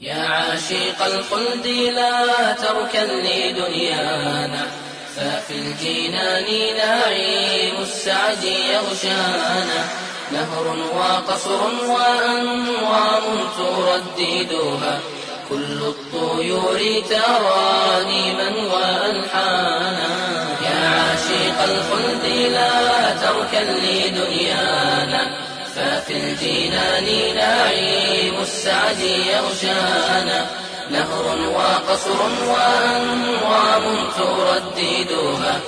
يا عاشق الخلد لا تركن لدنيانا ففي الجنان نعيم السعد يغشانا. نهر وقصر وأنوار ترددها كل الطيور ترانيما وألحانا يا عاشق الخلد لا تركن لدنيانا ففي الجنان نعيم السعد يغشانا. نهر وقصر وأنوار ترددها.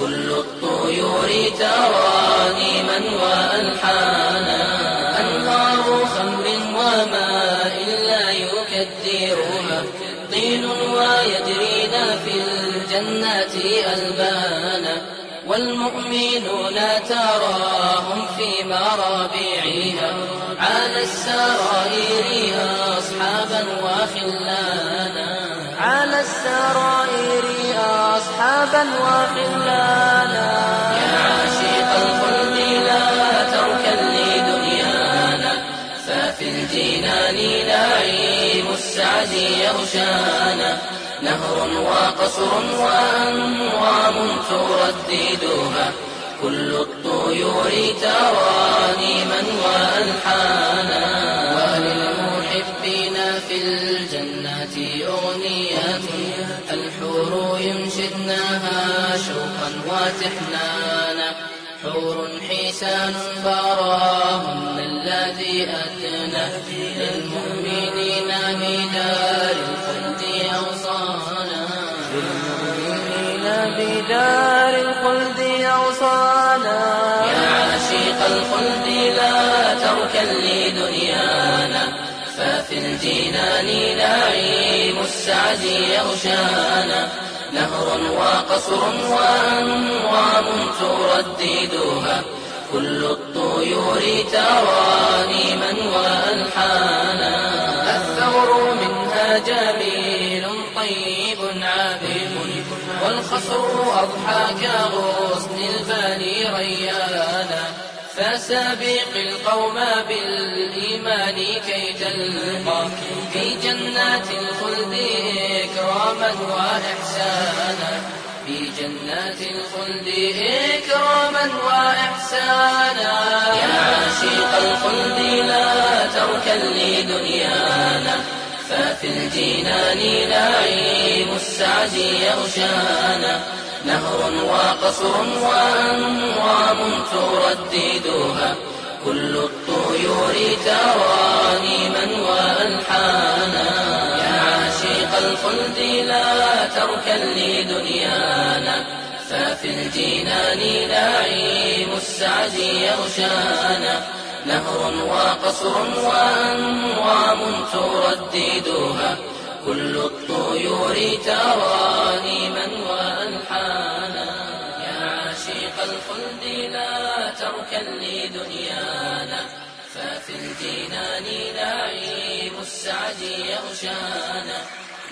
كل الطيور ترانيما وألحانا. أنهار خمر وماء لا يكدرها. طين ويجرين في الجنات ألبانا. والمؤمنون تراهم في مرابعها على السرائر أصحابا وخلانا على السرائر أصحابا وخلانا السعد يغشانا. نهر وقصر وأنوار ترددها. كل الطيور ترانيما وألحانا. وللمحبين في الجنات أغنيات. الحور ينشدناها شوقا وتحنانا. حور حسان براهن الذي أدنى. للمؤمنين بدار الخلد أوصانا يا عاشق الخلد لا تركن لدنيانا ففي الجنان نعيم السعد يغشانا نهر وقصر وأنوار ترددها. كل الطيور ترانيما والخصر أضحى كغصن الباني ريانا فسابق القوم بالإيمان كي تلقى. في جنات الخلد إكراما وإحسانا في جنات الخلد إكراما وإحسانا. يا عاشق الخلد لا تركن لدنيانا ففي الجنان نعيم السعد يغشانا. نهر وقصر وأنوار ترددها. كل الطيور ترانيما وألحانا. يا عاشق الخلد لا تركن لدنيانا. ففي الجنان نعيم السعد يغشانا. نهر وقصر وأنوار ترددها. كل الطيور ترانيما وألحانا يا عاشق الخلد لا تركن لدنيانا ففي الجنان نعيم السعد يغشانا.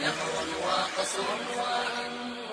نهر وقصر ترددها